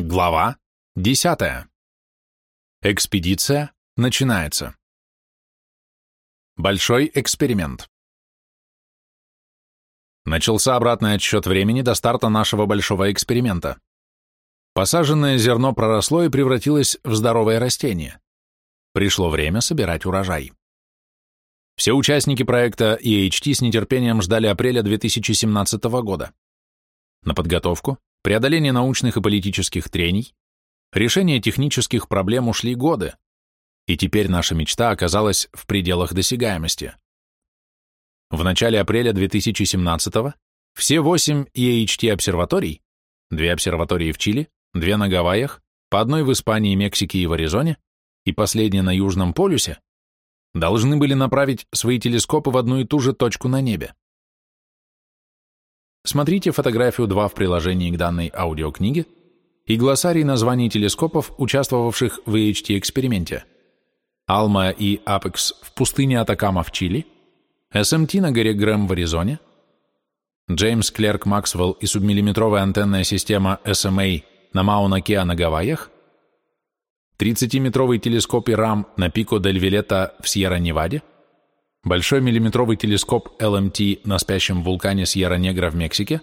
Глава 10. Экспедиция начинается. Большой эксперимент. Начался обратный отсчет времени до старта нашего большого эксперимента. Посаженное зерно проросло и превратилось в здоровое растение. Пришло время собирать урожай. Все участники проекта EHT с нетерпением ждали апреля 2017 года. На подготовку, преодоление научных и политических трений, решение технических проблем ушли годы, и теперь наша мечта оказалась в пределах досягаемости. В начале апреля 2017 все восемь EHT-обсерваторий, две обсерватории в Чили, две на Гавайях, по одной в Испании, Мексике и в Аризоне, и последняя на Южном полюсе, должны были направить свои телескопы в одну и ту же точку на небе. Смотрите фотографию 2 в приложении к данной аудиокниге и глоссарий названий телескопов, участвовавших в EHT-эксперименте. Алма и Апекс в пустыне Атакама в Чили, СМТ на горе Грэм в Аризоне, Джеймс Клерк Максвелл и субмиллиметровая антенная система SMA на Мауна-Кеа на Гавайях, 30-метровый телескоп ИРАМ на Пико дель Вилета в Сьерра-Неваде, большой миллиметровый телескоп LMT на спящем вулкане Сьерра-Негра в Мексике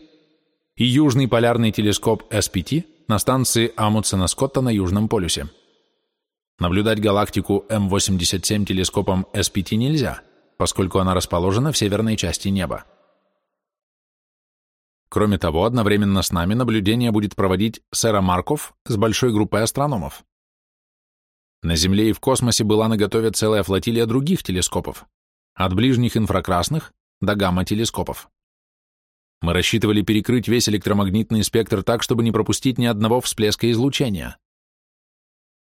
и южный полярный телескоп SPT на станции Амундсена-Скотта на Южном полюсе. Наблюдать галактику М87 телескопом SPT нельзя, поскольку она расположена в северной части неба. Кроме того, одновременно с нами наблюдение будет проводить Сэра Марков с большой группой астрономов. На Земле и в космосе была наготове целая флотилия других телескопов, от ближних инфракрасных до гамма-телескопов. Мы рассчитывали перекрыть весь электромагнитный спектр так, чтобы не пропустить ни одного всплеска излучения.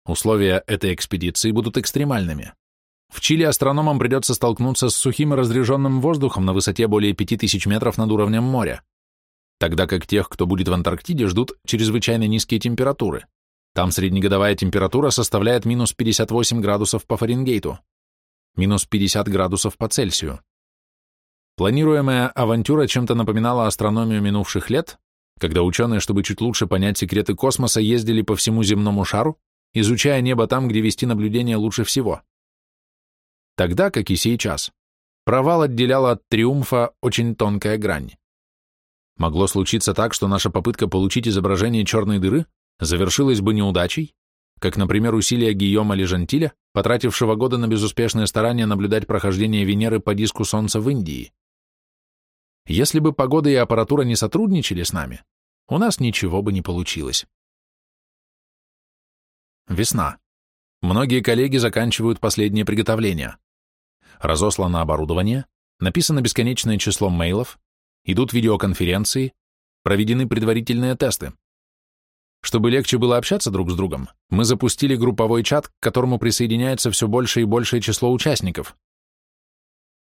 Условия этой экспедиции будут экстремальными. В Чили астрономам придется столкнуться с сухим и разреженным воздухом на высоте более 5000 метров над уровнем моря, тогда как тех, кто будет в Антарктиде, ждут чрезвычайно низкие температуры. Там среднегодовая температура составляет минус 58 градусов по Фаренгейту минус 50 градусов по Цельсию. Планируемая авантюра чем-то напоминала астрономию минувших лет, когда ученые, чтобы чуть лучше понять секреты космоса, ездили по всему земному шару, изучая небо там, где вести наблюдение лучше всего. Тогда, как и сейчас, провал отделяла от триумфа очень тонкая грань. Могло случиться так, что наша попытка получить изображение черной дыры завершилась бы неудачей, как, например, усилия Гийома Лежантиля, потратившего годы на безуспешное старание наблюдать прохождение Венеры по диску Солнца в Индии. Если бы погода и аппаратура не сотрудничали с нами, у нас ничего бы не получилось. Весна. Многие коллеги заканчивают последние приготовления. Разослано оборудование, написано бесконечное число мейлов, идут видеоконференции, проведены предварительные тесты. Чтобы легче было общаться друг с другом, мы запустили групповой чат, к которому присоединяется все больше и большее число участников.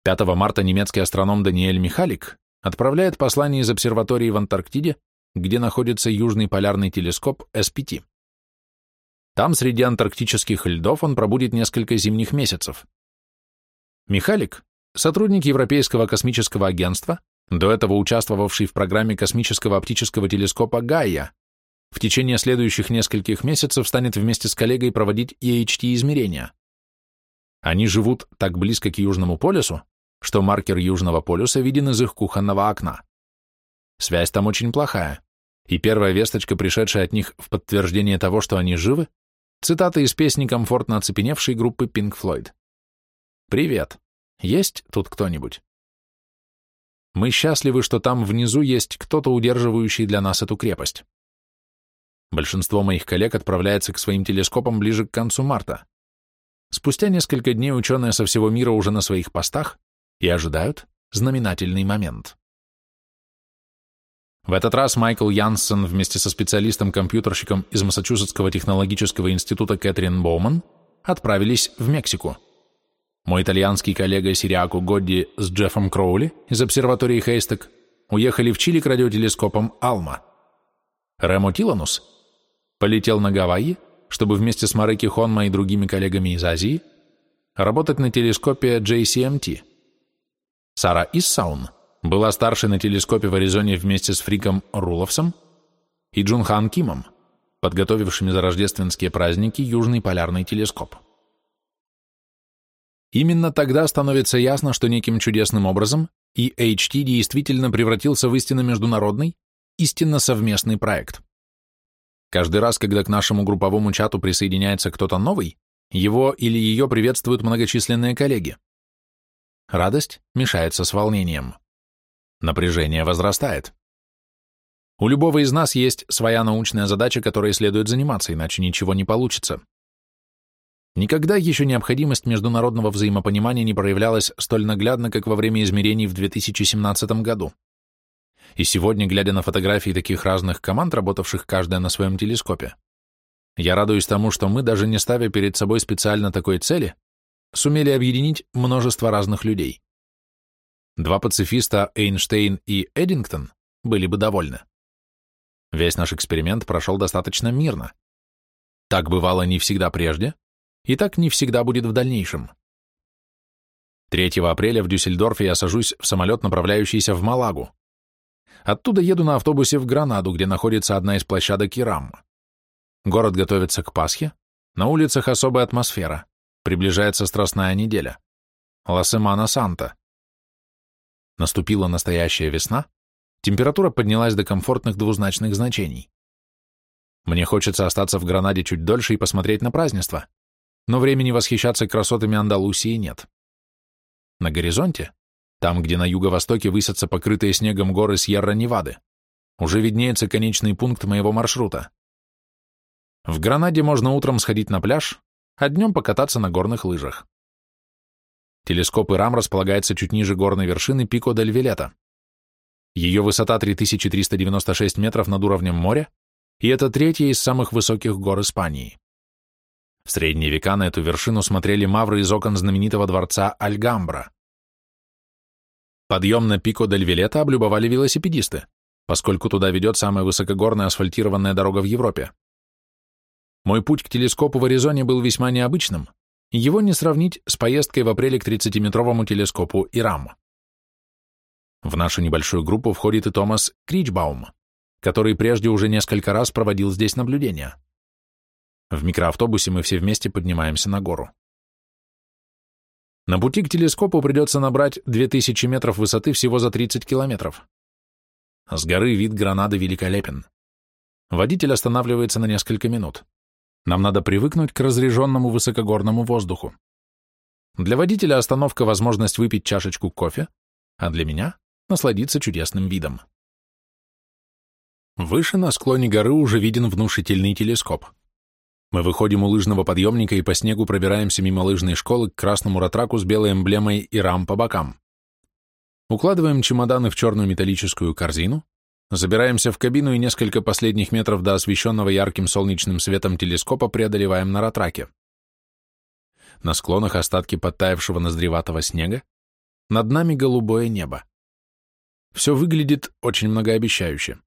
5 марта немецкий астроном Даниэль Михалик отправляет послание из обсерватории в Антарктиде, где находится Южный полярный телескоп SPT. Там среди антарктических льдов он пробудет несколько зимних месяцев. Михалик – сотрудник Европейского космического агентства, до этого участвовавший в программе космического оптического телескопа Гайя, в течение следующих нескольких месяцев станет вместе с коллегой проводить EHT-измерения. Они живут так близко к Южному полюсу, что маркер Южного полюса виден из их кухонного окна. Связь там очень плохая, и первая весточка, пришедшая от них в подтверждение того, что они живы, цитата из песни комфортно оцепеневшей группы Pink Floyd. «Привет. Есть тут кто-нибудь?» Мы счастливы, что там внизу есть кто-то, удерживающий для нас эту крепость. Большинство моих коллег отправляется к своим телескопам ближе к концу марта. Спустя несколько дней ученые со всего мира уже на своих постах и ожидают знаменательный момент. В этот раз Майкл Янсен вместе со специалистом-компьютерщиком из Массачусетского технологического института Кэтрин Боуман отправились в Мексику. Мой итальянский коллега Сириаку Годди с Джеффом Кроули из обсерватории Хейстек уехали в Чили к радиотелескопам Алма. Ремо Тиланус полетел на Гавайи, чтобы вместе с Мареки Хонма и другими коллегами из Азии работать на телескопе JCMT. Сара Иссаун была старшей на телескопе в Аризоне вместе с Фриком Руловсом и Джунхан Кимом, подготовившими за рождественские праздники Южный полярный телескоп. Именно тогда становится ясно, что неким чудесным образом EHT действительно превратился в истинно международный, истинно совместный проект. Каждый раз, когда к нашему групповому чату присоединяется кто-то новый, его или ее приветствуют многочисленные коллеги. Радость мешается с волнением. Напряжение возрастает. У любого из нас есть своя научная задача, которой следует заниматься, иначе ничего не получится. Никогда еще необходимость международного взаимопонимания не проявлялась столь наглядно, как во время измерений в 2017 году. И сегодня, глядя на фотографии таких разных команд, работавших каждая на своем телескопе, я радуюсь тому, что мы, даже не ставя перед собой специально такой цели, сумели объединить множество разных людей. Два пацифиста, Эйнштейн и Эдингтон, были бы довольны. Весь наш эксперимент прошел достаточно мирно. Так бывало не всегда прежде, и так не всегда будет в дальнейшем. 3 апреля в Дюссельдорфе я сажусь в самолет, направляющийся в Малагу. Оттуда еду на автобусе в Гранаду, где находится одна из площадок Ирам. Город готовится к Пасхе, на улицах особая атмосфера, приближается Страстная неделя. Ла-Семана Санта. Наступила настоящая весна, температура поднялась до комфортных двузначных значений. Мне хочется остаться в Гранаде чуть дольше и посмотреть на празднество, но времени восхищаться красотами Андалусии нет. На горизонте, там, где на юго-востоке высятся покрытые снегом горы Сьерра-Невады, уже виднеется конечный пункт моего маршрута. В Гранаде можно утром сходить на пляж, а днем покататься на горных лыжах. Телескоп Ирам располагается чуть ниже горной вершины Пико дель Вилета. Ее высота 3396 метров над уровнем моря, и это третья из самых высоких гор Испании. В средние века на эту вершину смотрели мавры из окон знаменитого дворца Альгамбра. Подъем на Пико дель Вилета облюбовали велосипедисты, поскольку туда ведет самая высокогорная асфальтированная дорога в Европе. Мой путь к телескопу в Аризоне был весьма необычным. Его не сравнить с поездкой в апреле к 30-метровому телескопу Ирам. В нашу небольшую группу входит и Томас Кричбаум, который прежде уже несколько раз проводил здесь наблюдения. В микроавтобусе мы все вместе поднимаемся на гору. На пути к телескопу придется набрать 2000 метров высоты всего за 30 километров. С горы вид Гранады великолепен. Водитель останавливается на несколько минут. Нам надо привыкнуть к разреженному высокогорному воздуху. Для водителя остановка – возможность выпить чашечку кофе, а для меня – насладиться чудесным видом. Выше на склоне горы уже виден внушительный телескоп. Мы выходим у лыжного подъемника и по снегу пробираемся мимо лыжной школы к красному ратраку с белой эмблемой и рам по бокам. Укладываем чемоданы в черную металлическую корзину, Забираемся в кабину и несколько последних метров до освещенного ярким солнечным светом телескопа преодолеваем на ратраке. На склонах остатки подтаявшего ноздреватого снега, над нами голубое небо. Все выглядит очень многообещающе.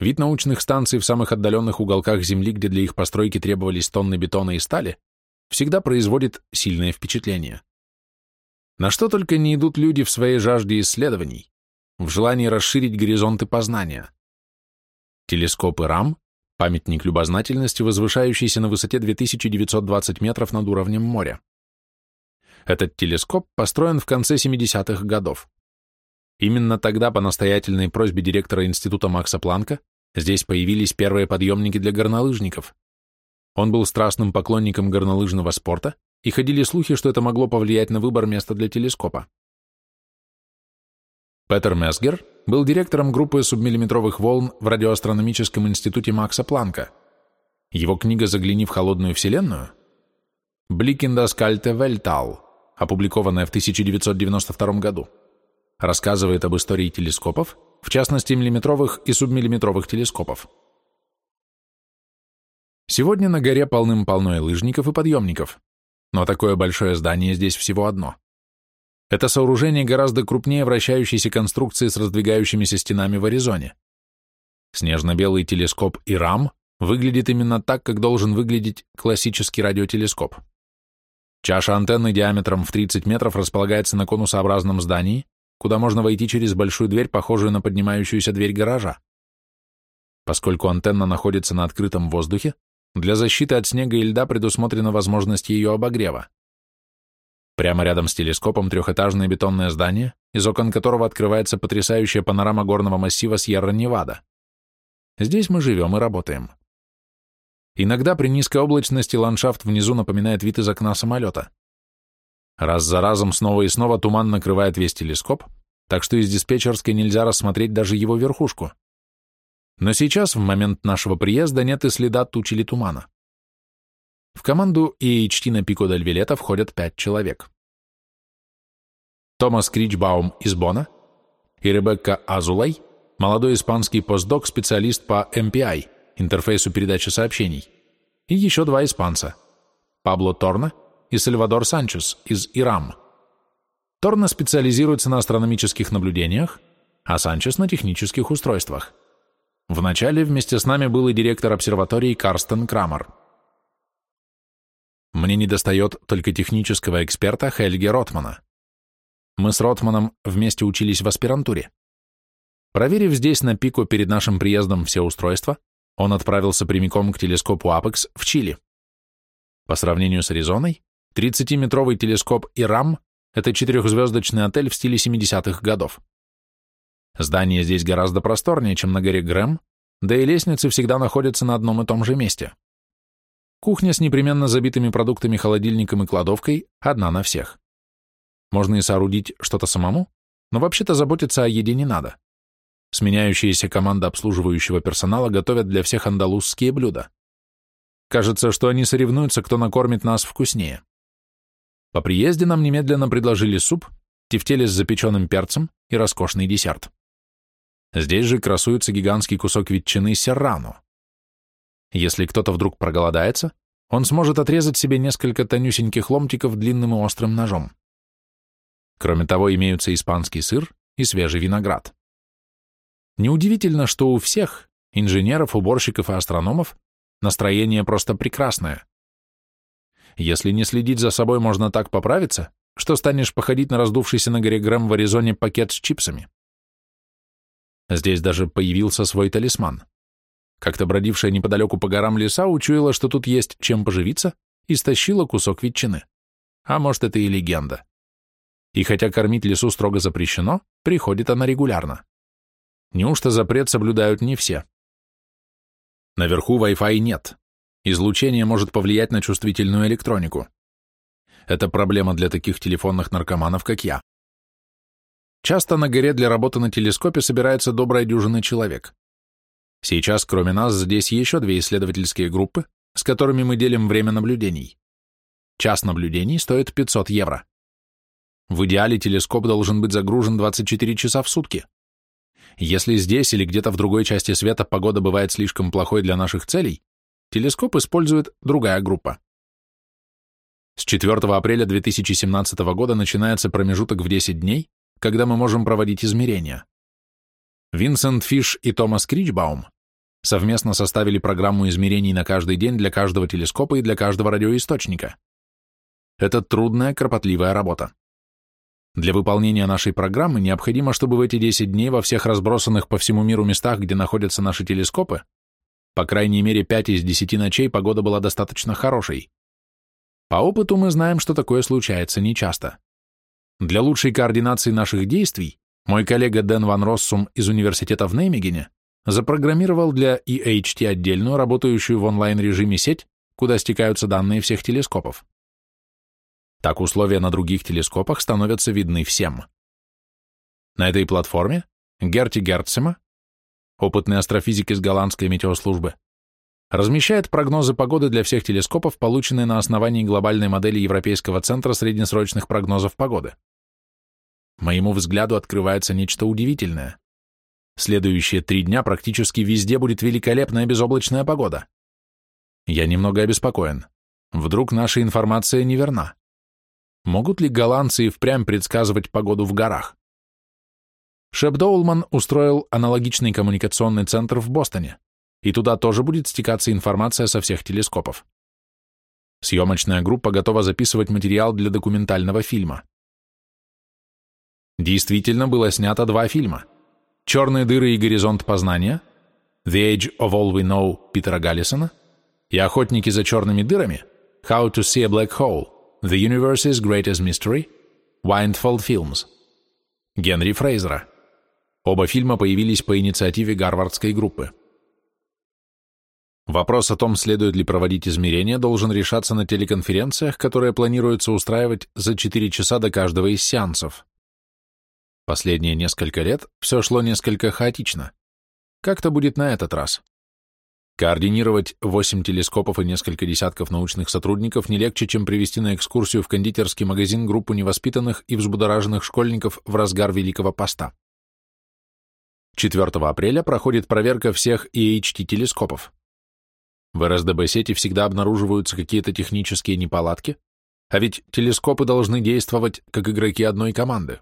Вид научных станций в самых отдаленных уголках Земли, где для их постройки требовались тонны бетона и стали, всегда производит сильное впечатление. На что только не идут люди в своей жажде исследований в желании расширить горизонты познания. Телескопы РАМ – памятник любознательности, возвышающийся на высоте 2920 метров над уровнем моря. Этот телескоп построен в конце 70-х годов. Именно тогда, по настоятельной просьбе директора института Макса Планка, здесь появились первые подъемники для горнолыжников. Он был страстным поклонником горнолыжного спорта, и ходили слухи, что это могло повлиять на выбор места для телескопа. Петер Месгер был директором группы субмиллиметровых волн в радиоастрономическом институте Макса Планка. Его книга «Загляни в холодную вселенную» «Бликинда Скальте Вельтал», опубликованная в 1992 году, рассказывает об истории телескопов, в частности миллиметровых и субмиллиметровых телескопов. Сегодня на горе полным-полно лыжников, и подъемников, но такое большое здание здесь всего одно. Это сооружение гораздо крупнее вращающейся конструкции с раздвигающимися стенами в Аризоне. Снежно-белый телескоп ИРАМ выглядит именно так, как должен выглядеть классический радиотелескоп. Чаша антенны диаметром в 30 метров располагается на конусообразном здании, куда можно войти через большую дверь, похожую на поднимающуюся дверь гаража. Поскольку антенна находится на открытом воздухе, для защиты от снега и льда предусмотрена возможность ее обогрева. Прямо рядом с телескопом трехэтажное бетонное здание, из окон которого открывается потрясающая панорама горного массива Сьерра-Невада. Здесь мы живем и работаем. Иногда при низкой облачности ландшафт внизу напоминает вид из окна самолета. Раз за разом снова и снова туман накрывает весь телескоп, так что из диспетчерской нельзя рассмотреть даже его верхушку. Но сейчас, в момент нашего приезда, нет и следа тучи или тумана. В команду EHT на Пико дель Вилета входят пять человек. Томас Кричбаум из Бона и Ребекка Азулай, молодой испанский постдок, специалист по MPI, интерфейсу передачи сообщений, и еще два испанца, Пабло Торна и Сальвадор Санчес из Ирам. Торна специализируется на астрономических наблюдениях, а Санчес на технических устройствах. Вначале вместе с нами был и директор обсерватории Карстен Крамер. Мне недостает только технического эксперта Хельги Ротмана. Мы с Ротманом вместе учились в аспирантуре. Проверив здесь на пику перед нашим приездом все устройства, он отправился прямиком к телескопу Апекс в Чили. По сравнению с Аризоной, 30-метровый телескоп ИРАМ – это четырехзвездочный отель в стиле 70-х годов. Здание здесь гораздо просторнее, чем на горе Грэм, да и лестницы всегда находятся на одном и том же месте. Кухня с непременно забитыми продуктами, холодильником и кладовкой одна на всех. Можно и соорудить что-то самому, но вообще-то заботиться о еде не надо. Сменяющаяся команда обслуживающего персонала готовят для всех андалузские блюда. Кажется, что они соревнуются, кто накормит нас вкуснее. По приезде нам немедленно предложили суп, тефтели с запеченным перцем и роскошный десерт. Здесь же красуется гигантский кусок ветчины серрано. Если кто-то вдруг проголодается, он сможет отрезать себе несколько тонюсеньких ломтиков длинным и острым ножом. Кроме того, имеются испанский сыр и свежий виноград. Неудивительно, что у всех, инженеров, уборщиков и астрономов, настроение просто прекрасное. Если не следить за собой, можно так поправиться, что станешь походить на раздувшийся на горе Грэм в Аризоне пакет с чипсами. Здесь даже появился свой талисман. Как-то бродившая неподалеку по горам леса учуяла, что тут есть чем поживиться, и стащила кусок ветчины. А может, это и легенда. И хотя кормить лесу строго запрещено, приходит она регулярно. Неужто запрет соблюдают не все? Наверху Wi-Fi нет. Излучение может повлиять на чувствительную электронику. Это проблема для таких телефонных наркоманов, как я. Часто на горе для работы на телескопе собирается добрая дюжина человек. Сейчас, кроме нас, здесь еще две исследовательские группы, с которыми мы делим время наблюдений. Час наблюдений стоит 500 евро. В идеале телескоп должен быть загружен 24 часа в сутки. Если здесь или где-то в другой части света погода бывает слишком плохой для наших целей, телескоп использует другая группа. С 4 апреля 2017 года начинается промежуток в 10 дней, когда мы можем проводить измерения. Винсент Фиш и Томас Кричбаум совместно составили программу измерений на каждый день для каждого телескопа и для каждого радиоисточника. Это трудная, кропотливая работа. Для выполнения нашей программы необходимо, чтобы в эти 10 дней во всех разбросанных по всему миру местах, где находятся наши телескопы, по крайней мере 5 из 10 ночей погода была достаточно хорошей. По опыту мы знаем, что такое случается нечасто. Для лучшей координации наших действий мой коллега Дэн Ван Россум из университета в Неймегене запрограммировал для EHT отдельную, работающую в онлайн-режиме сеть, куда стекаются данные всех телескопов. Так условия на других телескопах становятся видны всем. На этой платформе Герти Герцема, опытный астрофизик из голландской метеослужбы, размещает прогнозы погоды для всех телескопов, полученные на основании глобальной модели Европейского центра среднесрочных прогнозов погоды. Моему взгляду открывается нечто удивительное. Следующие три дня практически везде будет великолепная безоблачная погода. Я немного обеспокоен. Вдруг наша информация неверна? Могут ли голландцы и впрямь предсказывать погоду в горах? Шеп Доулман устроил аналогичный коммуникационный центр в Бостоне, и туда тоже будет стекаться информация со всех телескопов. Съемочная группа готова записывать материал для документального фильма. Действительно было снято два фильма – «Черные дыры и горизонт познания» The Age of All We Know Питера Галлисона и «Охотники за черными дырами» How to See a Black Hole The Universe's Greatest Mystery Windfall Films Генри Фрейзера. Оба фильма появились по инициативе Гарвардской группы. Вопрос о том, следует ли проводить измерения, должен решаться на телеконференциях, которые планируется устраивать за 4 часа до каждого из сеансов. Последние несколько лет все шло несколько хаотично. Как-то будет на этот раз. Координировать 8 телескопов и несколько десятков научных сотрудников не легче, чем привести на экскурсию в кондитерский магазин группу невоспитанных и взбудораженных школьников в разгар Великого Поста. 4 апреля проходит проверка всех EHT-телескопов. В РСДБ-сети всегда обнаруживаются какие-то технические неполадки, а ведь телескопы должны действовать как игроки одной команды.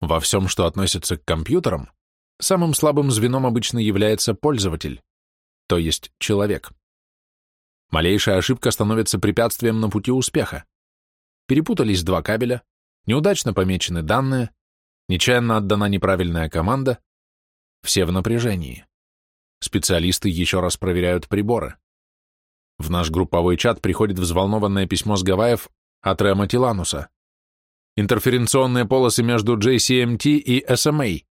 Во всем, что относится к компьютерам, самым слабым звеном обычно является пользователь, то есть человек. Малейшая ошибка становится препятствием на пути успеха. Перепутались два кабеля, неудачно помечены данные, нечаянно отдана неправильная команда, все в напряжении. Специалисты еще раз проверяют приборы. В наш групповой чат приходит взволнованное письмо с Гавайев от Рема Тилануса. Интерференционные полосы между JCMT и SMA.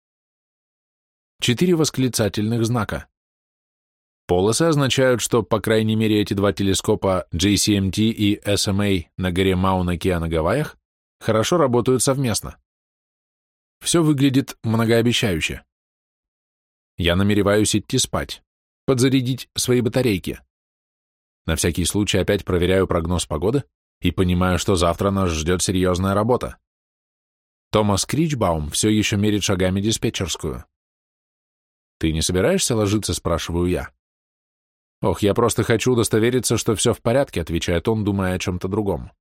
Четыре восклицательных знака. Полосы означают, что, по крайней мере, эти два телескопа JCMT и SMA на горе Мауна-Кеа на Гавайях хорошо работают совместно. Все выглядит многообещающе. Я намереваюсь идти спать, подзарядить свои батарейки. На всякий случай опять проверяю прогноз погоды и понимаю, что завтра нас ждет серьезная работа. Томас Кричбаум все еще мерит шагами диспетчерскую. «Ты не собираешься ложиться?» – спрашиваю я. «Ох, я просто хочу удостовериться, что все в порядке», – отвечает он, думая о чем-то другом.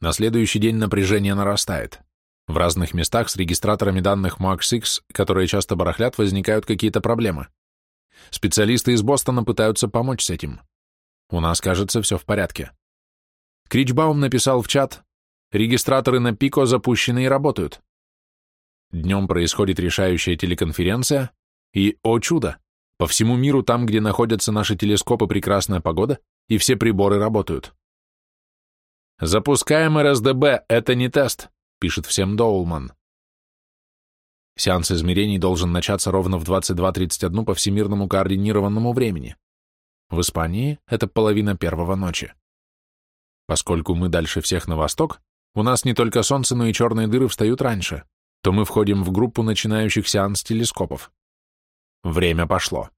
На следующий день напряжение нарастает. В разных местах с регистраторами данных MAX-X, которые часто барахлят, возникают какие-то проблемы. Специалисты из Бостона пытаются помочь с этим. У нас, кажется, все в порядке. Кричбаум написал в чат, регистраторы на Пико запущены и работают. Днем происходит решающая телеконференция, и, о чудо, по всему миру там, где находятся наши телескопы, прекрасная погода, и все приборы работают. Запускаем РСДБ, это не тест пишет всем Доулман. Сеанс измерений должен начаться ровно в 22.31 по всемирному координированному времени. В Испании это половина первого ночи. Поскольку мы дальше всех на восток, у нас не только солнце, но и черные дыры встают раньше, то мы входим в группу начинающих сеанс телескопов. Время пошло.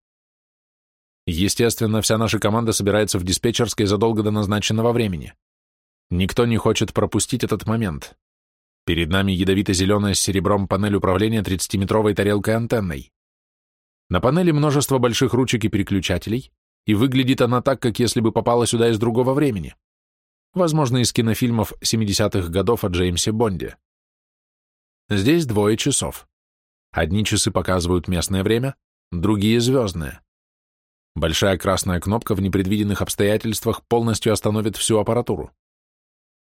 Естественно, вся наша команда собирается в диспетчерской задолго до назначенного времени. Никто не хочет пропустить этот момент. Перед нами ядовито-зеленая с серебром панель управления 30-метровой тарелкой-антенной. На панели множество больших ручек и переключателей, и выглядит она так, как если бы попала сюда из другого времени. Возможно, из кинофильмов 70-х годов о Джеймсе Бонде. Здесь двое часов. Одни часы показывают местное время, другие — звездное. Большая красная кнопка в непредвиденных обстоятельствах полностью остановит всю аппаратуру.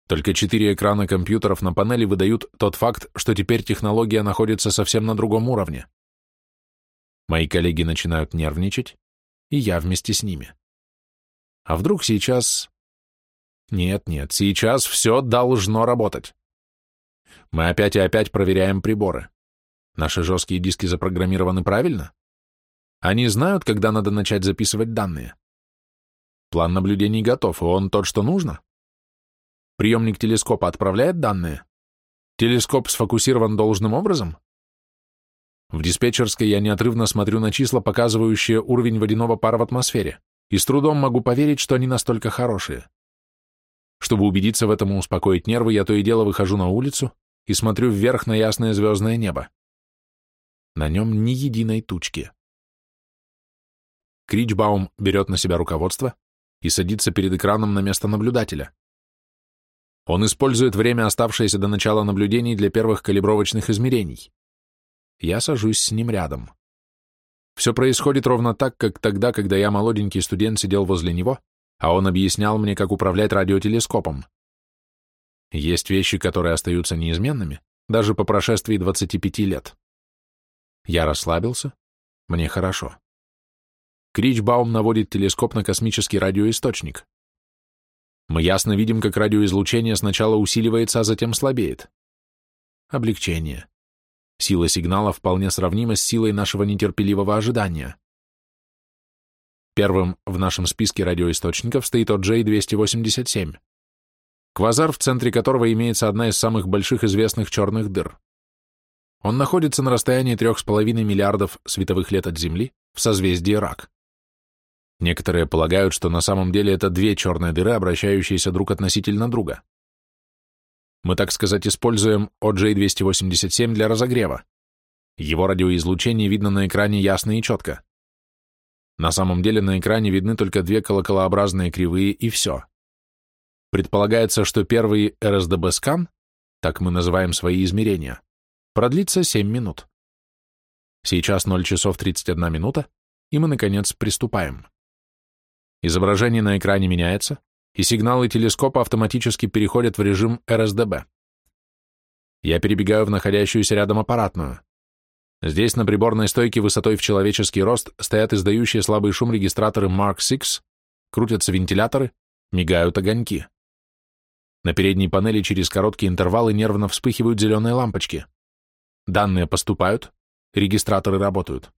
Только четыре экрана компьютеров на панели выдают тот факт, что теперь технология находится совсем на другом уровне. Мои коллеги начинают нервничать, и я вместе с ними. А вдруг сейчас... Нет, нет, сейчас все должно работать. Мы опять и опять проверяем приборы. Наши жесткие диски запрограммированы правильно? Они знают, когда надо начать записывать данные. План наблюдений готов, и он тот, что нужно? Приемник телескопа отправляет данные? Телескоп сфокусирован должным образом? В диспетчерской я неотрывно смотрю на числа, показывающие уровень водяного пара в атмосфере, и с трудом могу поверить, что они настолько хорошие. Чтобы убедиться в этом и успокоить нервы, я то и дело выхожу на улицу и смотрю вверх на ясное звездное небо. На нем ни единой тучки. Кричбаум берет на себя руководство и садится перед экраном на место наблюдателя. Он использует время, оставшееся до начала наблюдений для первых калибровочных измерений. Я сажусь с ним рядом. Все происходит ровно так, как тогда, когда я, молоденький студент, сидел возле него, а он объяснял мне, как управлять радиотелескопом. Есть вещи, которые остаются неизменными, даже по прошествии 25 лет. Я расслабился, Мне хорошо. Кричбаум наводит телескоп на космический радиоисточник. Мы ясно видим, как радиоизлучение сначала усиливается, а затем слабеет. Облегчение. Сила сигнала вполне сравнима с силой нашего нетерпеливого ожидания. Первым в нашем списке радиоисточников стоит OJ-287, квазар, в центре которого имеется одна из самых больших известных черных дыр. Он находится на расстоянии 3,5 миллиардов световых лет от Земли в созвездии Рак. Некоторые полагают, что на самом деле это две черные дыры, обращающиеся друг относительно друга. Мы, так сказать, используем OJ-287 для разогрева. Его радиоизлучение видно на экране ясно и четко. На самом деле на экране видны только две колоколообразные кривые и все. Предполагается, что первый РСДБ-скан, так мы называем свои измерения, продлится 7 минут. Сейчас 0 часов 31 минута, и мы, наконец, приступаем. Изображение на экране меняется, и сигналы телескопа автоматически переходят в режим РСДБ. Я перебегаю в находящуюся рядом аппаратную. Здесь на приборной стойке высотой в человеческий рост стоят издающие слабый шум регистраторы Mark VI, крутятся вентиляторы, мигают огоньки. На передней панели через короткие интервалы нервно вспыхивают зеленые лампочки. Данные поступают, регистраторы работают.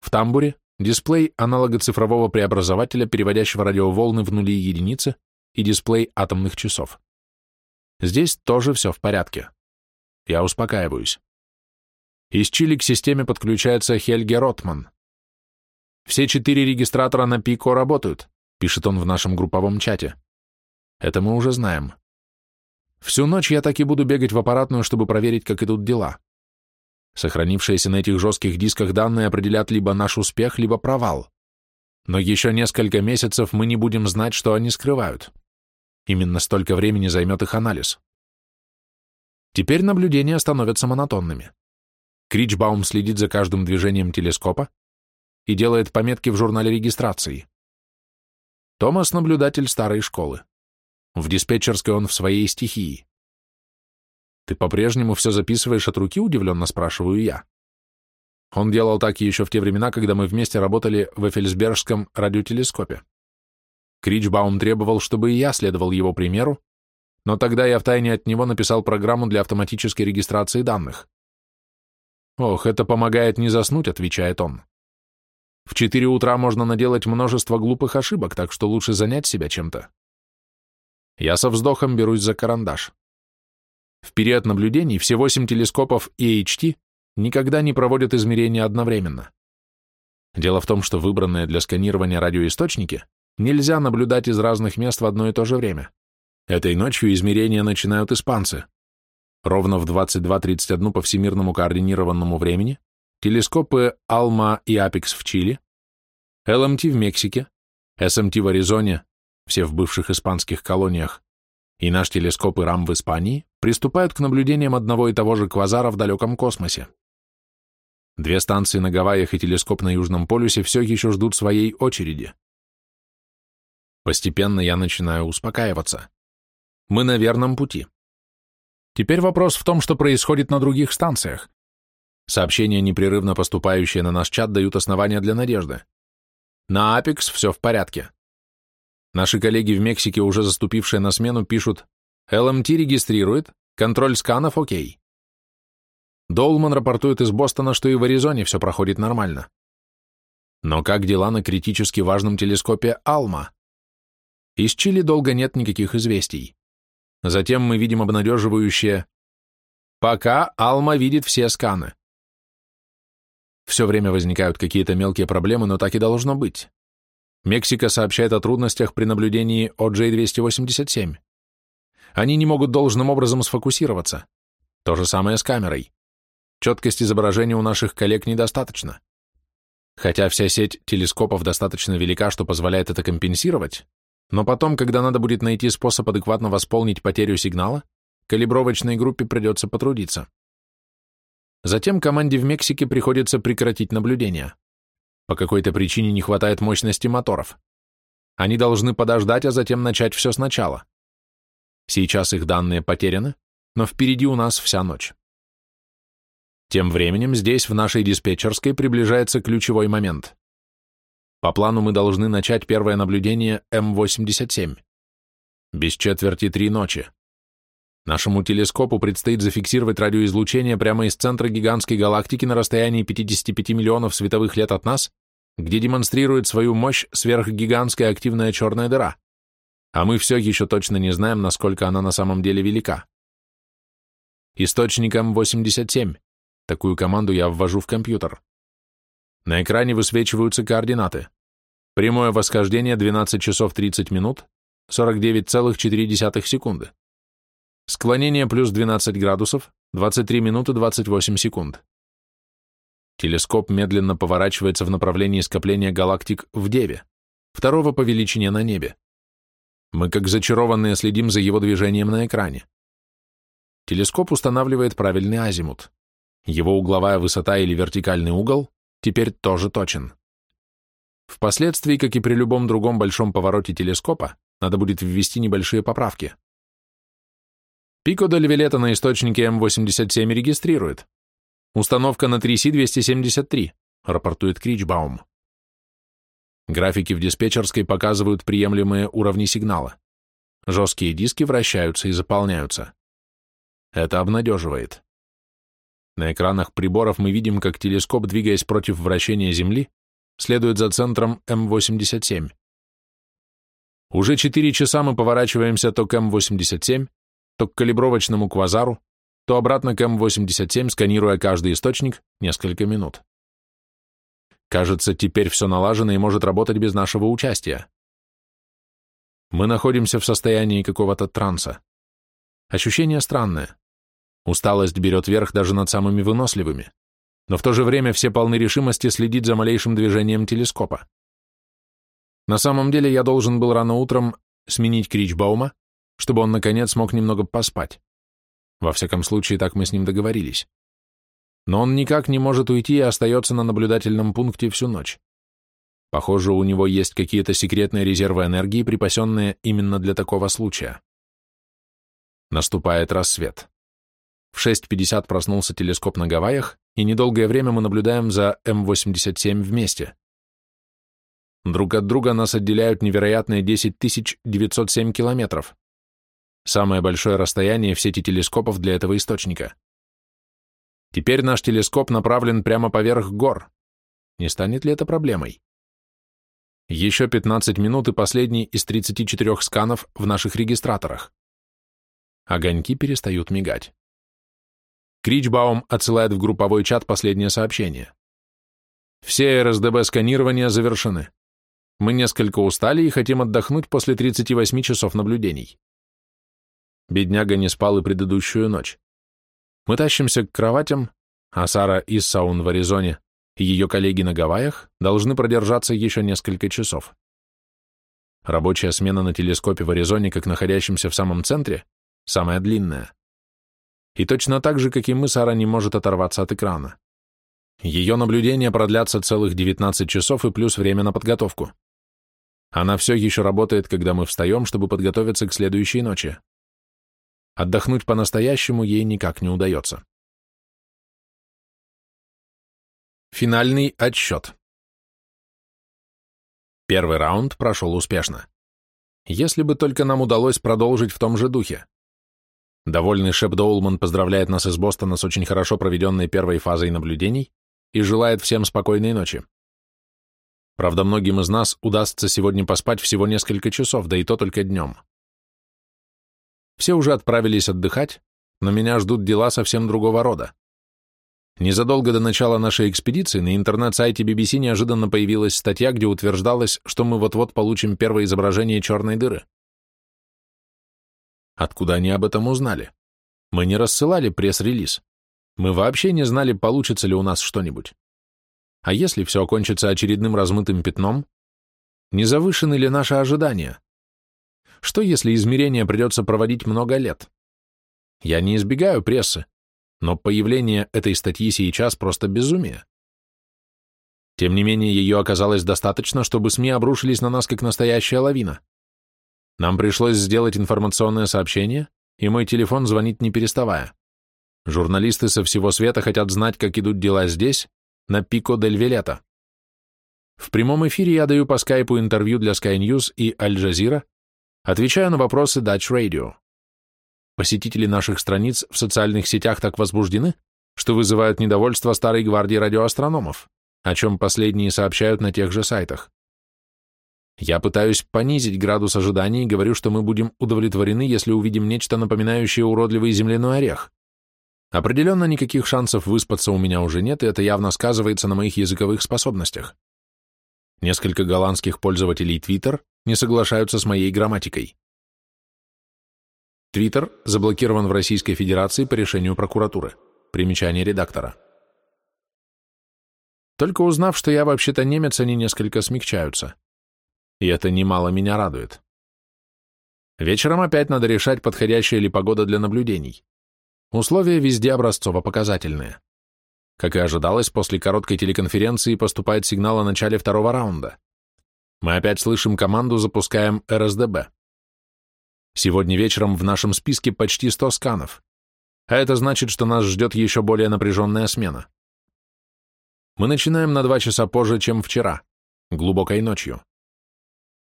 В тамбуре дисплей аналога цифрового преобразователя, переводящего радиоволны в нули и единицы, и дисплей атомных часов. Здесь тоже все в порядке. Я успокаиваюсь. Из Чили к системе подключается Хельге Ротман. Все четыре регистратора на Пико работают, пишет он в нашем групповом чате. Это мы уже знаем. Всю ночь я так и буду бегать в аппаратную, чтобы проверить, как идут дела. Сохранившиеся на этих жестких дисках данные определят либо наш успех, либо провал. Но еще несколько месяцев мы не будем знать, что они скрывают. Именно столько времени займет их анализ. Теперь наблюдения становятся монотонными. Кричбаум следит за каждым движением телескопа и делает пометки в журнале регистрации. Томас — наблюдатель старой школы. В диспетчерской он в своей стихии. «Ты по-прежнему все записываешь от руки?» — удивленно спрашиваю я. Он делал так еще в те времена, когда мы вместе работали в Эфельсбергском радиотелескопе. Кричбаум требовал, чтобы и я следовал его примеру, но тогда я втайне от него написал программу для автоматической регистрации данных. «Ох, это помогает не заснуть», — отвечает он. «В четыре утра можно наделать множество глупых ошибок, так что лучше занять себя чем-то». Я со вздохом берусь за карандаш. В период наблюдений все восемь телескопов EHT никогда не проводят измерения одновременно. Дело в том, что выбранные для сканирования радиоисточники нельзя наблюдать из разных мест в одно и то же время. Этой ночью измерения начинают испанцы. Ровно в 22.31 по всемирному координированному времени телескопы ALMA и APEX в Чили, LMT в Мексике, SMT в Аризоне, все в бывших испанских колониях, и наш телескоп ИРАМ в Испании приступают к наблюдениям одного и того же квазара в далеком космосе. Две станции на Гавайях и телескоп на Южном полюсе все еще ждут своей очереди. Постепенно я начинаю успокаиваться. Мы на верном пути. Теперь вопрос в том, что происходит на других станциях. Сообщения, непрерывно поступающие на наш чат, дают основания для надежды. На Апекс все в порядке. Наши коллеги в Мексике, уже заступившие на смену, пишут «ЛМТ регистрирует, контроль сканов окей». Долман рапортует из Бостона, что и в Аризоне все проходит нормально. Но как дела на критически важном телескопе Алма? Из Чили долго нет никаких известий. Затем мы видим обнадеживающее «Пока Алма видит все сканы». Все время возникают какие-то мелкие проблемы, но так и должно быть. Мексика сообщает о трудностях при наблюдении OJ-287. Они не могут должным образом сфокусироваться. То же самое с камерой. Четкость изображения у наших коллег недостаточно. Хотя вся сеть телескопов достаточно велика, что позволяет это компенсировать, но потом, когда надо будет найти способ адекватно восполнить потерю сигнала, калибровочной группе придется потрудиться. Затем команде в Мексике приходится прекратить наблюдение. По какой-то причине не хватает мощности моторов. Они должны подождать, а затем начать все сначала. Сейчас их данные потеряны, но впереди у нас вся ночь. Тем временем здесь, в нашей диспетчерской, приближается ключевой момент. По плану мы должны начать первое наблюдение М-87. Без четверти три ночи. Нашему телескопу предстоит зафиксировать радиоизлучение прямо из центра гигантской галактики на расстоянии 55 миллионов световых лет от нас, где демонстрирует свою мощь сверхгигантская активная черная дыра. А мы все еще точно не знаем, насколько она на самом деле велика. Источник М87. Такую команду я ввожу в компьютер. На экране высвечиваются координаты. Прямое восхождение 12 часов 30 минут, 49,4 секунды. Склонение плюс 12 градусов, 23 минуты 28 секунд. Телескоп медленно поворачивается в направлении скопления галактик в Деве, второго по величине на небе. Мы как зачарованные следим за его движением на экране. Телескоп устанавливает правильный азимут. Его угловая высота или вертикальный угол теперь тоже точен. Впоследствии, как и при любом другом большом повороте телескопа, надо будет ввести небольшие поправки. Пико дель Вилета на источнике М87 регистрирует. Установка на 3С-273, рапортует Кричбаум. Графики в диспетчерской показывают приемлемые уровни сигнала. Жесткие диски вращаются и заполняются. Это обнадеживает. На экранах приборов мы видим, как телескоп, двигаясь против вращения Земли, следует за центром М87. Уже 4 часа мы поворачиваемся то к М87, то к калибровочному квазару, то обратно к М87, сканируя каждый источник несколько минут. Кажется, теперь все налажено и может работать без нашего участия. Мы находимся в состоянии какого-то транса. Ощущение странное. Усталость берет верх даже над самыми выносливыми, но в то же время все полны решимости следить за малейшим движением телескопа. На самом деле я должен был рано утром сменить Кричбаума, чтобы он, наконец, смог немного поспать. Во всяком случае, так мы с ним договорились. Но он никак не может уйти и остается на наблюдательном пункте всю ночь. Похоже, у него есть какие-то секретные резервы энергии, припасенные именно для такого случая. Наступает рассвет. В 6.50 проснулся телескоп на Гавайях, и недолгое время мы наблюдаем за М87 вместе. Друг от друга нас отделяют невероятные 10 907 километров. Самое большое расстояние в сети телескопов для этого источника. Теперь наш телескоп направлен прямо поверх гор. Не станет ли это проблемой? Еще 15 минут и последний из 34 сканов в наших регистраторах. Огоньки перестают мигать. Кричбаум отсылает в групповой чат последнее сообщение. Все РСДБ-сканирования завершены. Мы несколько устали и хотим отдохнуть после 38 часов наблюдений. Бедняга не спал и предыдущую ночь. Мы тащимся к кроватям, а Сара Иссаун в Аризоне и ее коллеги на Гавайях должны продержаться еще несколько часов. Рабочая смена на телескопе в Аризоне, как находящемся в самом центре, самая длинная. И точно так же, как и мы, Сара не может оторваться от экрана. Ее наблюдения продлятся целых 19 часов и плюс время на подготовку. Она все еще работает, когда мы встаем, чтобы подготовиться к следующей ночи. Отдохнуть по-настоящему ей никак не удается. Финальный отсчет. Первый раунд прошел успешно. Если бы только нам удалось продолжить в том же духе. Довольный Шеп Доулман поздравляет нас из Бостона с очень хорошо проведенной первой фазой наблюдений и желает всем спокойной ночи. Правда, многим из нас удастся сегодня поспать всего несколько часов, да и то только днем. Все уже отправились отдыхать, но меня ждут дела совсем другого рода. Незадолго до начала нашей экспедиции на интернет-сайте BBC неожиданно появилась статья, где утверждалось, что мы вот-вот получим первое изображение черной дыры. Откуда они об этом узнали? Мы не рассылали пресс-релиз. Мы вообще не знали, получится ли у нас что-нибудь. А если все окончится очередным размытым пятном? Не завышены ли наши ожидания? Что, если измерения придется проводить много лет? Я не избегаю прессы, но появление этой статьи сейчас просто безумие. Тем не менее, ее оказалось достаточно, чтобы СМИ обрушились на нас как настоящая лавина. Нам пришлось сделать информационное сообщение, и мой телефон звонит не переставая. Журналисты со всего света хотят знать, как идут дела здесь, на Пико дель Вилета. В прямом эфире я даю по скайпу интервью для Sky News и Аль Джазира, отвечаю на вопросы Dutch Radio. Посетители наших страниц в социальных сетях так возбуждены, что вызывают недовольство старой гвардии радиоастрономов, о чем последние сообщают на тех же сайтах. Я пытаюсь понизить градус ожиданий и говорю, что мы будем удовлетворены, если увидим нечто напоминающее уродливый земляной орех. Определенно никаких шансов выспаться у меня уже нет, и это явно сказывается на моих языковых способностях. Несколько голландских пользователей Twitter не соглашаются с моей грамматикой. Твиттер заблокирован в Российской Федерации по решению прокуратуры. Примечание редактора. Только узнав, что я вообще-то немец, они несколько смягчаются. И это немало меня радует. Вечером опять надо решать, подходящая ли погода для наблюдений. Условия везде образцово-показательные. Как и ожидалось, после короткой телеконференции поступает сигнал о начале второго раунда. Мы опять слышим команду «Запускаем РСДБ». Сегодня вечером в нашем списке почти 100 сканов, а это значит, что нас ждет еще более напряженная смена. Мы начинаем на два часа позже, чем вчера, глубокой ночью.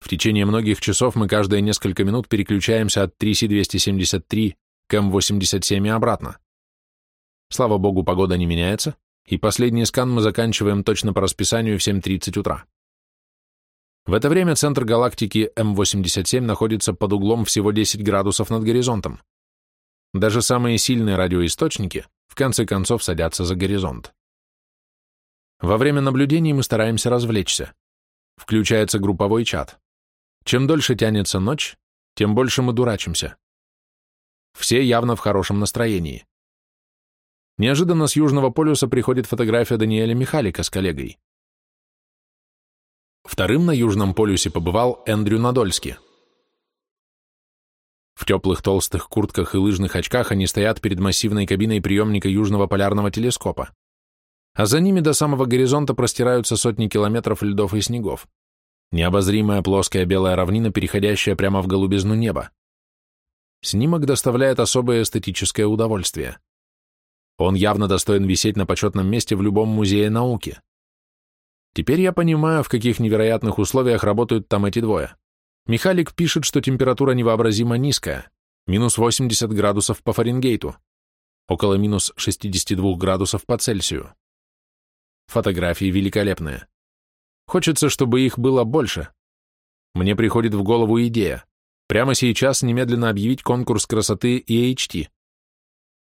В течение многих часов мы каждые несколько минут переключаемся от 3C-273 к М87 и обратно. Слава богу, погода не меняется, и последний скан мы заканчиваем точно по расписанию в 7.30 утра. В это время центр галактики М87 находится под углом всего 10 градусов над горизонтом. Даже самые сильные радиоисточники в конце концов садятся за горизонт. Во время наблюдений мы стараемся развлечься. Включается групповой чат. Чем дольше тянется ночь, тем больше мы дурачимся. Все явно в хорошем настроении. Неожиданно с Южного полюса приходит фотография Даниэля Михалика с коллегой. Вторым на Южном полюсе побывал Эндрю Надольски. В теплых толстых куртках и лыжных очках они стоят перед массивной кабиной приемника Южного полярного телескопа, а за ними до самого горизонта простираются сотни километров льдов и снегов. Необозримая плоская белая равнина, переходящая прямо в голубизну неба. Снимок доставляет особое эстетическое удовольствие. Он явно достоин висеть на почетном месте в любом музее науки. Теперь я понимаю, в каких невероятных условиях работают там эти двое. Михалик пишет, что температура невообразимо низкая, минус 80 градусов по Фаренгейту, около минус 62 градусов по Цельсию. Фотографии великолепные. Хочется, чтобы их было больше. Мне приходит в голову идея. Прямо сейчас немедленно объявить конкурс красоты EHT.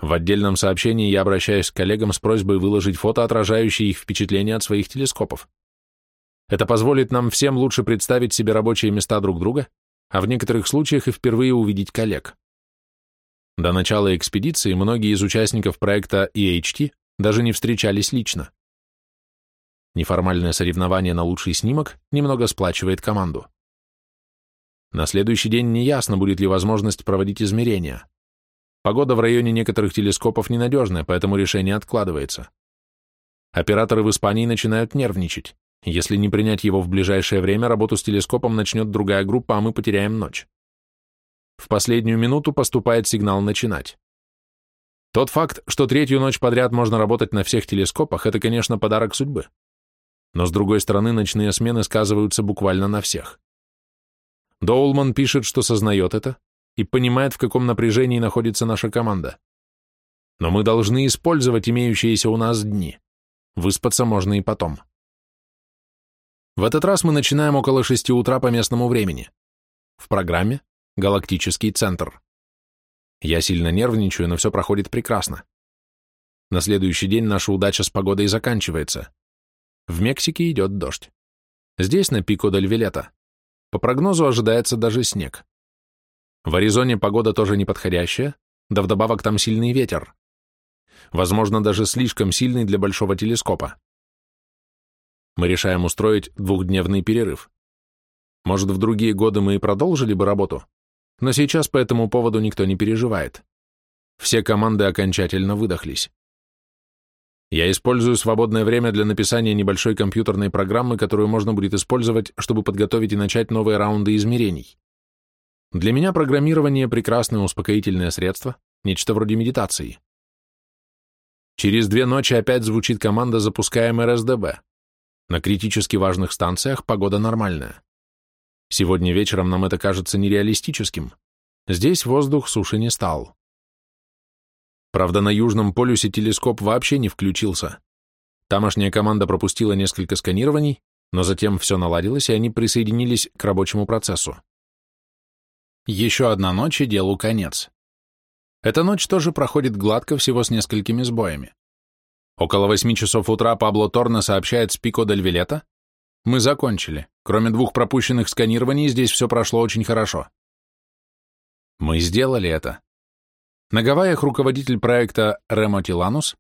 В отдельном сообщении я обращаюсь к коллегам с просьбой выложить фото, отражающие их впечатления от своих телескопов. Это позволит нам всем лучше представить себе рабочие места друг друга, а в некоторых случаях и впервые увидеть коллег. До начала экспедиции многие из участников проекта EHT даже не встречались лично. Неформальное соревнование на лучший снимок немного сплачивает команду. На следующий день неясно, будет ли возможность проводить измерения. Погода в районе некоторых телескопов ненадежная, поэтому решение откладывается. Операторы в Испании начинают нервничать. Если не принять его в ближайшее время, работу с телескопом начнет другая группа, а мы потеряем ночь. В последнюю минуту поступает сигнал «начинать». Тот факт, что третью ночь подряд можно работать на всех телескопах, это, конечно, подарок судьбы. Но, с другой стороны, ночные смены сказываются буквально на всех. Доулман пишет, что сознает это и понимает, в каком напряжении находится наша команда. Но мы должны использовать имеющиеся у нас дни. Выспаться можно и потом. В этот раз мы начинаем около 6 утра по местному времени. В программе «Галактический центр». Я сильно нервничаю, но все проходит прекрасно. На следующий день наша удача с погодой заканчивается. В Мексике идет дождь. Здесь, на Пико дель Вилета, по прогнозу ожидается даже снег. В Аризоне погода тоже неподходящая, да вдобавок там сильный ветер. Возможно, даже слишком сильный для большого телескопа. Мы решаем устроить двухдневный перерыв. Может, в другие годы мы и продолжили бы работу, но сейчас по этому поводу никто не переживает. Все команды окончательно выдохлись. Я использую свободное время для написания небольшой компьютерной программы, которую можно будет использовать, чтобы подготовить и начать новые раунды измерений. Для меня программирование – прекрасное успокоительное средство, нечто вроде медитации. Через две ночи опять звучит команда «Запускаем РСДБ». На критически важных станциях погода нормальная. Сегодня вечером нам это кажется нереалистическим. Здесь воздух суши не стал. Правда, на Южном полюсе телескоп вообще не включился. Тамошняя команда пропустила несколько сканирований, но затем все наладилось, и они присоединились к рабочему процессу. Еще одна ночь, и делу конец. Эта ночь тоже проходит гладко, всего с несколькими сбоями. Около восьми часов утра Пабло Торна сообщает с Пико дель Вилета. Мы закончили. Кроме двух пропущенных сканирований, здесь все прошло очень хорошо. Мы сделали это. На Гавайях руководитель проекта Ремо Тиланус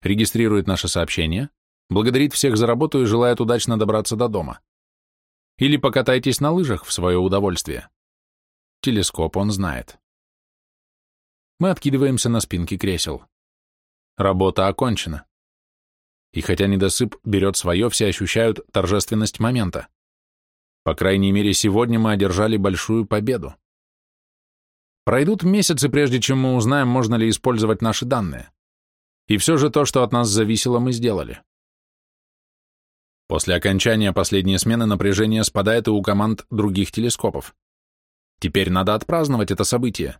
регистрирует наше сообщение, благодарит всех за работу и желает удачно добраться до дома. Или покатайтесь на лыжах в свое удовольствие. Телескоп он знает. Мы откидываемся на спинки кресел. Работа окончена. И хотя недосып берет свое, все ощущают торжественность момента. По крайней мере, сегодня мы одержали большую победу. Пройдут месяцы, прежде чем мы узнаем, можно ли использовать наши данные. И все же то, что от нас зависело, мы сделали. После окончания последней смены напряжение спадает и у команд других телескопов. Теперь надо отпраздновать это событие.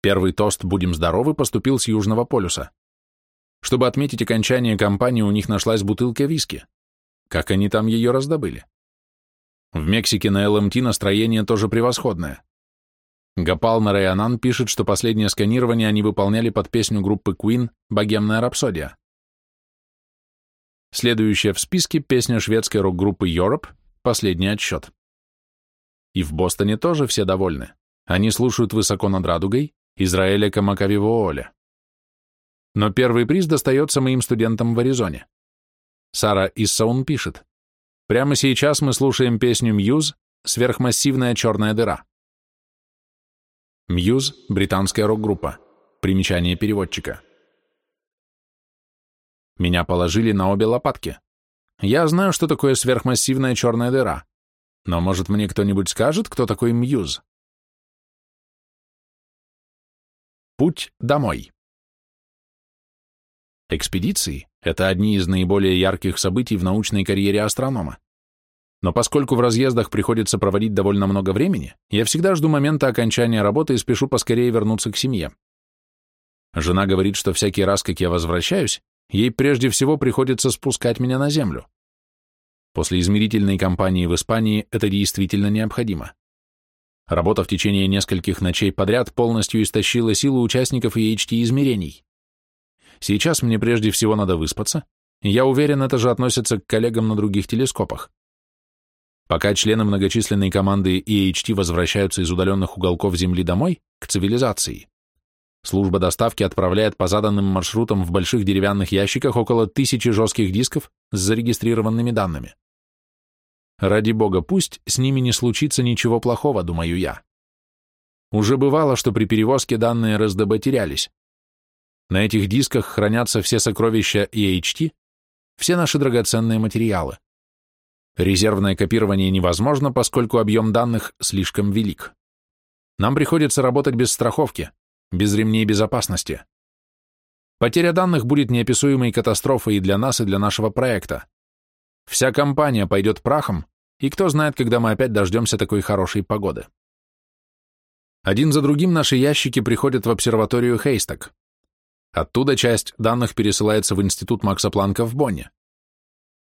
Первый тост «Будем здоровы» поступил с Южного полюса. Чтобы отметить окончание кампании, у них нашлась бутылка виски. Как они там ее раздобыли? В Мексике на ЛМТ настроение тоже превосходное. Гапал Нарайанан пишет, что последнее сканирование они выполняли под песню группы Queen «Богемная рапсодия». Следующая в списке песня шведской рок-группы Europe «Последний отсчет». И в Бостоне тоже все довольны. Они слушают высоко над радугой Израиля Камакавивооля. Но первый приз достается моим студентам в Аризоне. Сара Иссаун пишет, «Прямо сейчас мы слушаем песню «Muse» «Сверхмассивная черная дыра». Muse – британская рок-группа. Примечание переводчика. Меня положили на обе лопатки. Я знаю, что такое сверхмассивная черная дыра. Но, может, мне кто-нибудь скажет, кто такой Muse? Путь домой. Экспедиции – это одни из наиболее ярких событий в научной карьере астронома. Но поскольку в разъездах приходится проводить довольно много времени, я всегда жду момента окончания работы и спешу поскорее вернуться к семье. Жена говорит, что всякий раз, как я возвращаюсь, ей прежде всего приходится спускать меня на землю. После измерительной кампании в Испании это действительно необходимо. Работа в течение нескольких ночей подряд полностью истощила силу участников EHT-измерений. Сейчас мне прежде всего надо выспаться, я уверен, это же относится к коллегам на других телескопах. Пока члены многочисленной команды EHT возвращаются из удаленных уголков Земли домой, к цивилизации, служба доставки отправляет по заданным маршрутам в больших деревянных ящиках около тысячи жестких дисков с зарегистрированными данными. Ради бога, пусть с ними не случится ничего плохого, думаю я. Уже бывало, что при перевозке данные РСДБ терялись. На этих дисках хранятся все сокровища EHT, все наши драгоценные материалы. Резервное копирование невозможно, поскольку объем данных слишком велик. Нам приходится работать без страховки, без ремней безопасности. Потеря данных будет неописуемой катастрофой и для нас, и для нашего проекта. Вся компания пойдет прахом, и кто знает, когда мы опять дождемся такой хорошей погоды. Один за другим наши ящики приходят в обсерваторию Хейсток. Оттуда часть данных пересылается в Институт Макса Планка в Бонне.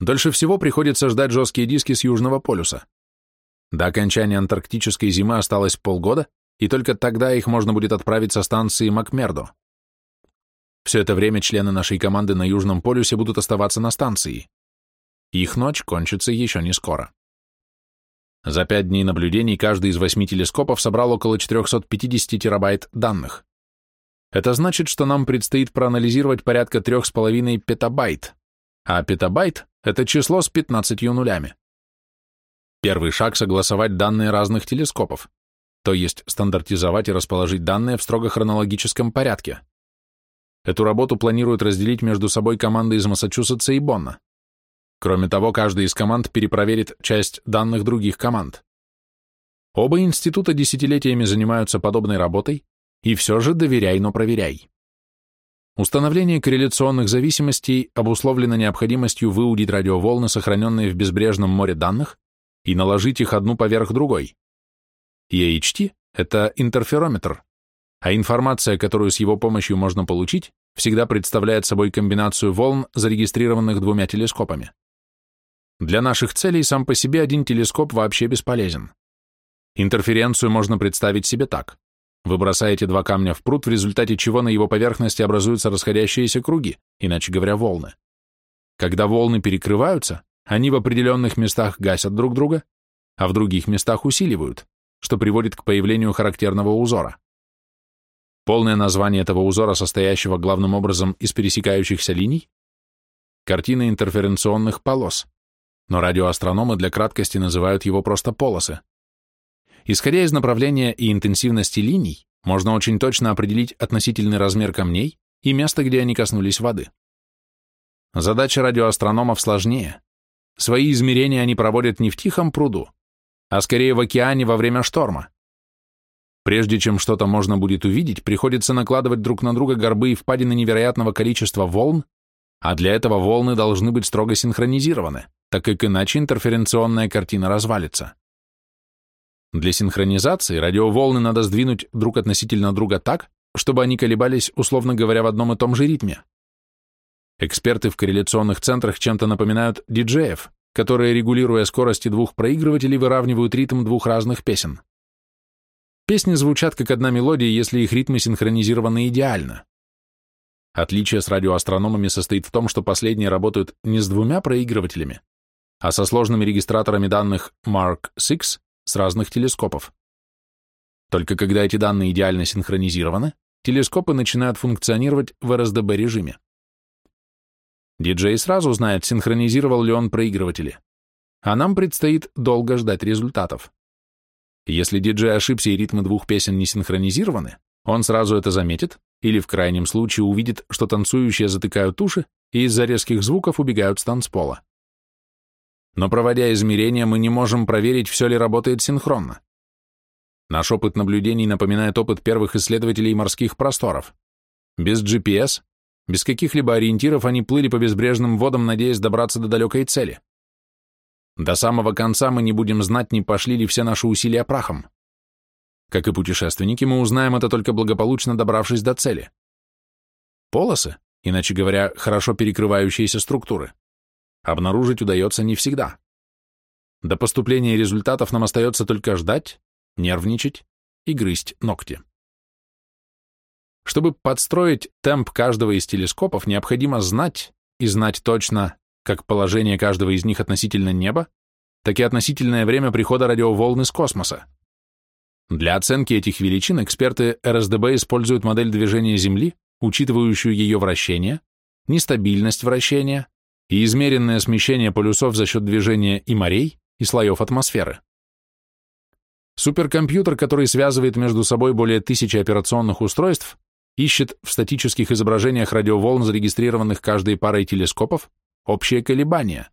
Дольше всего приходится ждать жесткие диски с Южного полюса. До окончания антарктической зимы осталось полгода, и только тогда их можно будет отправить со станции Макмердо. Все это время члены нашей команды на Южном полюсе будут оставаться на станции. Их ночь кончится еще не скоро. За пять дней наблюдений каждый из восьми телескопов собрал около 450 терабайт данных. Это значит, что нам предстоит проанализировать порядка 3,5 петабайт, а петабайт — это число с 15 нулями. Первый шаг — согласовать данные разных телескопов, то есть стандартизовать и расположить данные в строго хронологическом порядке. Эту работу планируют разделить между собой команды из Массачусетса и Бонна. Кроме того, каждая из команд перепроверит часть данных других команд. Оба института десятилетиями занимаются подобной работой, и все же доверяй, но проверяй. Установление корреляционных зависимостей обусловлено необходимостью выудить радиоволны, сохраненные в безбрежном море данных, и наложить их одну поверх другой. EHT – это интерферометр, а информация, которую с его помощью можно получить, всегда представляет собой комбинацию волн, зарегистрированных двумя телескопами. Для наших целей сам по себе один телескоп вообще бесполезен. Интерференцию можно представить себе так. Вы бросаете два камня в пруд, в результате чего на его поверхности образуются расходящиеся круги, иначе говоря, волны. Когда волны перекрываются, они в определенных местах гасят друг друга, а в других местах усиливают, что приводит к появлению характерного узора. Полное название этого узора, состоящего главным образом из пересекающихся линий, картина интерференционных полос, но радиоастрономы для краткости называют его просто полосы. Исходя из направления и интенсивности линий, можно очень точно определить относительный размер камней и место, где они коснулись воды. Задача радиоастрономов сложнее. Свои измерения они проводят не в тихом пруду, а скорее в океане во время шторма. Прежде чем что-то можно будет увидеть, приходится накладывать друг на друга горбы и впадины невероятного количества волн, а для этого волны должны быть строго синхронизированы, так как иначе интерференционная картина развалится. Для синхронизации радиоволны надо сдвинуть друг относительно друга так, чтобы они колебались, условно говоря, в одном и том же ритме. Эксперты в корреляционных центрах чем-то напоминают диджеев, которые, регулируя скорости двух проигрывателей, выравнивают ритм двух разных песен. Песни звучат как одна мелодия, если их ритмы синхронизированы идеально. Отличие с радиоастрономами состоит в том, что последние работают не с двумя проигрывателями, а со сложными регистраторами данных Mark VI с разных телескопов. Только когда эти данные идеально синхронизированы, телескопы начинают функционировать в РСДБ-режиме. Диджей сразу знает, синхронизировал ли он проигрыватели, а нам предстоит долго ждать результатов. Если диджей ошибся и ритмы двух песен не синхронизированы, он сразу это заметит или в крайнем случае увидит, что танцующие затыкают уши и из-за резких звуков убегают с танцпола но проводя измерения, мы не можем проверить, все ли работает синхронно. Наш опыт наблюдений напоминает опыт первых исследователей морских просторов. Без GPS, без каких-либо ориентиров они плыли по безбрежным водам, надеясь добраться до далекой цели. До самого конца мы не будем знать, не пошли ли все наши усилия прахом. Как и путешественники, мы узнаем это только благополучно добравшись до цели. Полосы, иначе говоря, хорошо перекрывающиеся структуры, обнаружить удается не всегда. До поступления результатов нам остается только ждать, нервничать и грызть ногти. Чтобы подстроить темп каждого из телескопов, необходимо знать, и знать точно, как положение каждого из них относительно неба, так и относительное время прихода радиоволн из космоса. Для оценки этих величин эксперты РСДБ используют модель движения Земли, учитывающую ее вращение, нестабильность вращения, и измеренное смещение полюсов за счет движения и морей, и слоев атмосферы. Суперкомпьютер, который связывает между собой более тысячи операционных устройств, ищет в статических изображениях радиоволн, зарегистрированных каждой парой телескопов, общее колебание,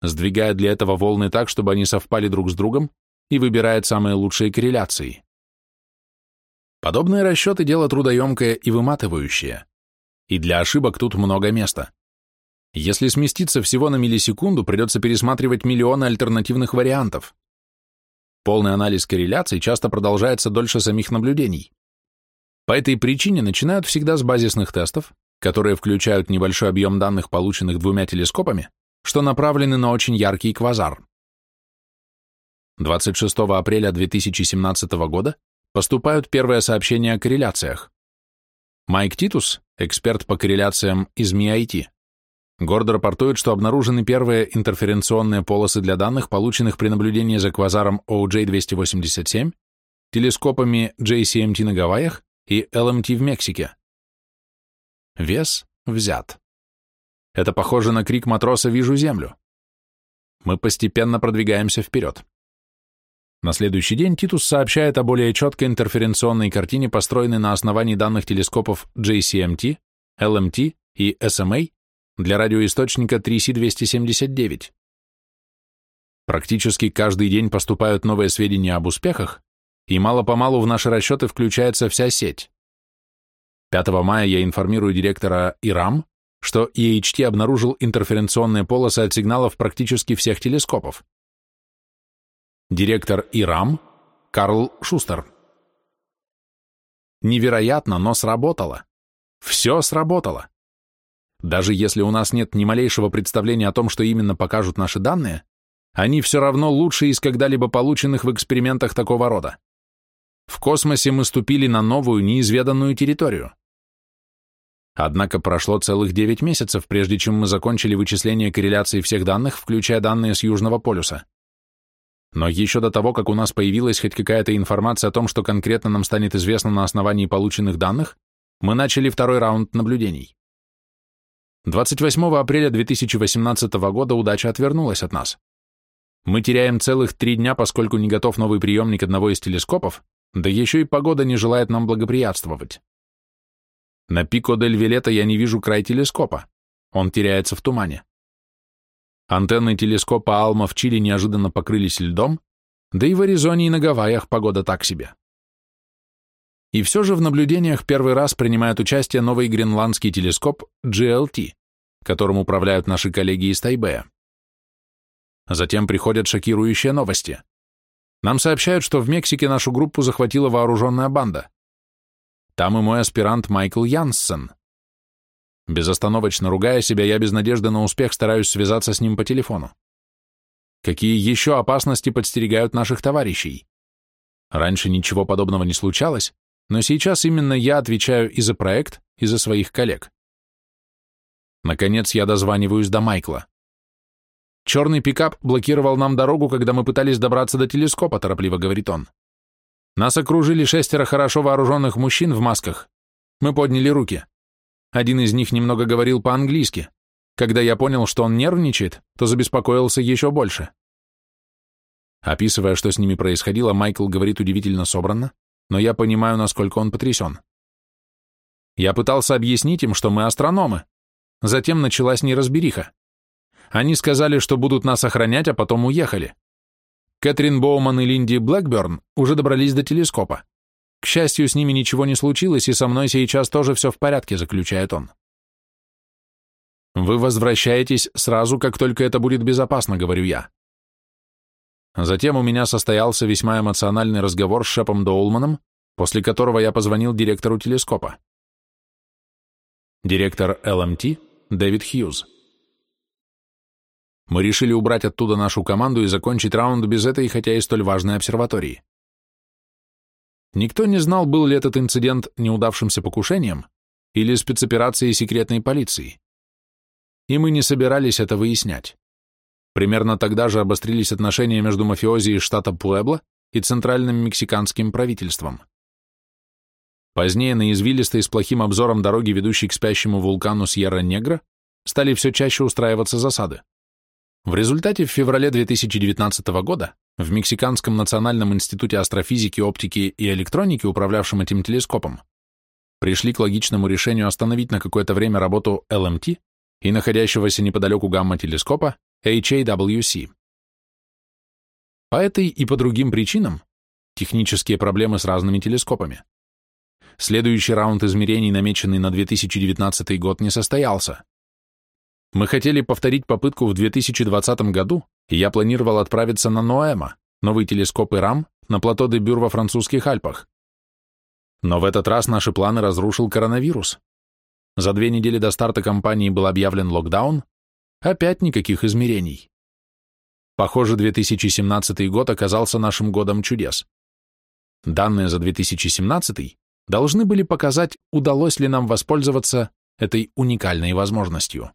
сдвигая для этого волны так, чтобы они совпали друг с другом, и выбирает самые лучшие корреляции. Подобные расчеты – дело трудоемкое и выматывающее, и для ошибок тут много места. Если сместиться всего на миллисекунду, придется пересматривать миллионы альтернативных вариантов. Полный анализ корреляций часто продолжается дольше самих наблюдений. По этой причине начинают всегда с базисных тестов, которые включают небольшой объем данных, полученных двумя телескопами, что направлены на очень яркий квазар. 26 апреля 2017 года поступают первые сообщения о корреляциях. Майк Титус, эксперт по корреляциям из MIT, Гордо рапортует, что обнаружены первые интерференционные полосы для данных, полученных при наблюдении за квазаром OJ-287, телескопами JCMT на Гавайях и LMT в Мексике. Вес взят. Это похоже на крик матроса «Вижу землю». Мы постепенно продвигаемся вперед. На следующий день Титус сообщает о более четкой интерференционной картине, построенной на основании данных телескопов JCMT, LMT и SMA для радиоисточника 3C279. Практически каждый день поступают новые сведения об успехах, и мало-помалу в наши расчеты включается вся сеть. 5 мая я информирую директора ИРАМ, что EHT обнаружил интерференционные полосы от сигналов практически всех телескопов. Директор ИРАМ Карл Шустер. Невероятно, но сработало. Все сработало. Даже если у нас нет ни малейшего представления о том, что именно покажут наши данные, они все равно лучше из когда-либо полученных в экспериментах такого рода. В космосе мы ступили на новую, неизведанную территорию. Однако прошло целых 9 месяцев, прежде чем мы закончили вычисление корреляции всех данных, включая данные с Южного полюса. Но еще до того, как у нас появилась хоть какая-то информация о том, что конкретно нам станет известно на основании полученных данных, мы начали второй раунд наблюдений. 28 апреля 2018 года удача отвернулась от нас. Мы теряем целых три дня, поскольку не готов новый приемник одного из телескопов, да еще и погода не желает нам благоприятствовать. На пико дель Вилета я не вижу край телескопа. Он теряется в тумане. Антенны телескопа Алма в Чили неожиданно покрылись льдом, да и в Аризоне и на Гавайях погода так себе. И все же в наблюдениях первый раз принимает участие новый гренландский телескоп GLT, которым управляют наши коллеги из Тайбэя. Затем приходят шокирующие новости. Нам сообщают, что в Мексике нашу группу захватила вооруженная банда. Там и мой аспирант Майкл Янссен. Безостановочно ругая себя, я без надежды на успех стараюсь связаться с ним по телефону. Какие еще опасности подстерегают наших товарищей? Раньше ничего подобного не случалось, но сейчас именно я отвечаю и за проект, и за своих коллег. Наконец я дозваниваюсь до Майкла. Черный пикап блокировал нам дорогу, когда мы пытались добраться до телескопа, торопливо говорит он. Нас окружили шестеро хорошо вооруженных мужчин в масках. Мы подняли руки. Один из них немного говорил по-английски. Когда я понял, что он нервничает, то забеспокоился еще больше. Описывая, что с ними происходило, Майкл говорит удивительно собранно, но я понимаю, насколько он потрясен. Я пытался объяснить им, что мы астрономы. Затем началась неразбериха. Они сказали, что будут нас охранять, а потом уехали. Кэтрин Боуман и Линди Блэкберн уже добрались до телескопа. К счастью, с ними ничего не случилось, и со мной сейчас тоже все в порядке, заключает он. Вы возвращаетесь сразу, как только это будет безопасно, говорю я. Затем у меня состоялся весьма эмоциональный разговор с Шепом Доулманом, после которого я позвонил директору телескопа. Директор ЛМТ Дэвид Хьюз. Мы решили убрать оттуда нашу команду и закончить раунд без этой, хотя и столь важной обсерватории. Никто не знал, был ли этот инцидент неудавшимся покушением или спецоперацией секретной полиции. И мы не собирались это выяснять. Примерно тогда же обострились отношения между мафиози из штата Пуэбло и центральным мексиканским правительством. Позднее на извилистой с плохим обзором дороги, ведущей к спящему вулкану Сьерра-Негра, стали все чаще устраиваться засады. В результате в феврале 2019 года в Мексиканском национальном институте астрофизики, оптики и электроники, управлявшем этим телескопом, пришли к логичному решению остановить на какое-то время работу LMT и находящегося неподалеку гамма-телескопа HAWC. По этой и по другим причинам технические проблемы с разными телескопами. Следующий раунд измерений, намеченный на 2019 год, не состоялся. Мы хотели повторить попытку в 2020 году, и я планировал отправиться на Ноэма, новый телескоп ИРАМ, на плато де Бюр во французских Альпах. Но в этот раз наши планы разрушил коронавирус. За две недели до старта кампании был объявлен локдаун, опять никаких измерений. Похоже, 2017 год оказался нашим годом чудес. Данные за 2017 должны были показать, удалось ли нам воспользоваться этой уникальной возможностью.